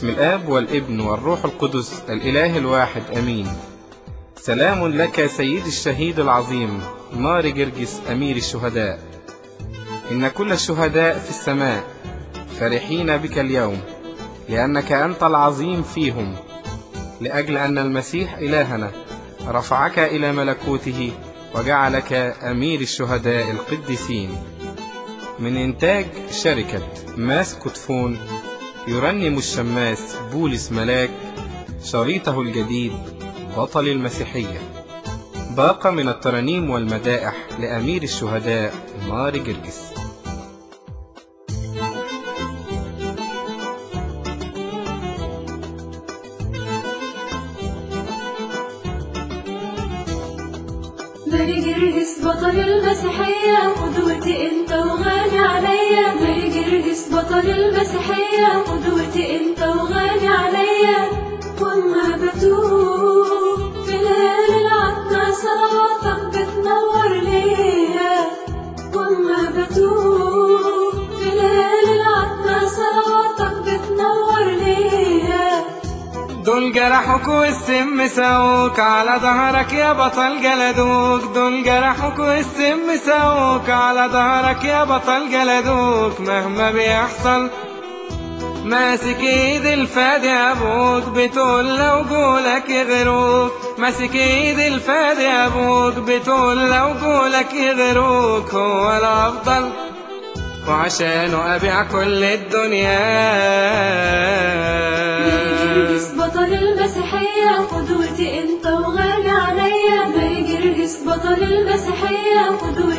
بسم الآب والابن والروح القدس الإله الواحد أمين. سلام لك سيد الشهيد العظيم نار جرجس أمير الشهداء. إن كل الشهداء في السماء فرحين بك اليوم لأنك أنت العظيم فيهم. لأجل أن المسيح إلهنا رفعك إلى ملكوته وجعلك أمير الشهداء القديسين. من إنتاج شركة ماس كتفون يرنم الشماس بولس ملاك شريطه الجديد بطل المسيحية. باقة من الترانيم والمدائح لأمير الشهداء نار جرجس. ماري جرجس بطل المسيحية قدوتي انت وغالي عليا. ماري جرجس بطل المسيحية قدوتي انت وغالي عليا وما بتوه في ليل العتمة صلاتك دول جرحوك والسم ساوك على ظهرك يا بطل جلدوك دول جرحوك والسم ساوك على ظهرك يا بطل جلدوك مهما بيحصل ماسك ايد الفادي أبوك بتقول لو جولك يغروك ماسك ايد الفادي أبوك بتقول لو جولك يغروك هو الافضل وعشانه ابيع كل الدنيا جرجس بطل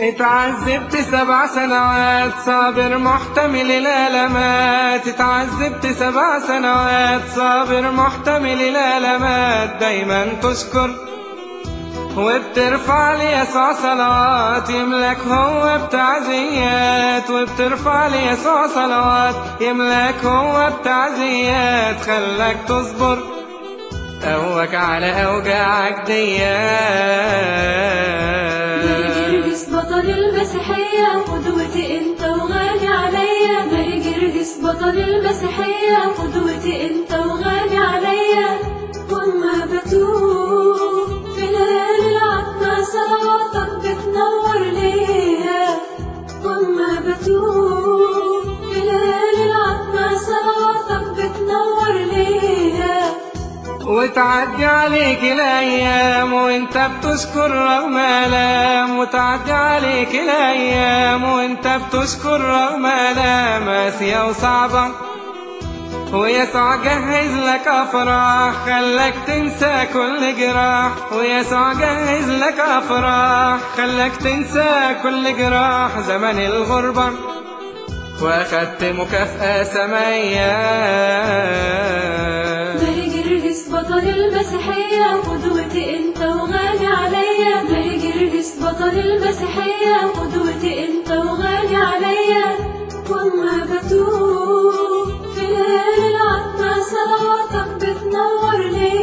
اتعذبت سبع سنوات صابر محتمل الالمات اتعذبت سبع سنوات صابر محتمل الالمات دايما تشكر وبترفع ليسوع صلوات. يملك هو بتعزيات وبترفع ليسوع صلوات. يملك هو بتعزيات خلك تصبر قوك على أوجاعك ديات. بطل المسيحية قدوتي انت وغالي عليا ماري جرجس بطل المسيحية قدوتي انت وغالي عليا وما بتوه في ليل العتمة صلاتك بتنور ليا. وما بتوه في ليل العتمة صلاتك بتنور ليا. وتعدي عليك الأيام وانت بتشكر رغم الام وتعدي عليك الأيام وانت بتشكر رغم آلام قاسية وصعبة. ويسوع جهز لك أفراح خلك تنسى كل جراح. ويسوع جهز لك أفراح خلك تنسى كل جراح زمن الغربة. واخدت مكافأة سماية جرجس بطل المسيحية قدوتي انت الوطن المسيحية قدوتي انت وغالي عليا وما بتوب في ليل العتمة صلواتك بتنور لي.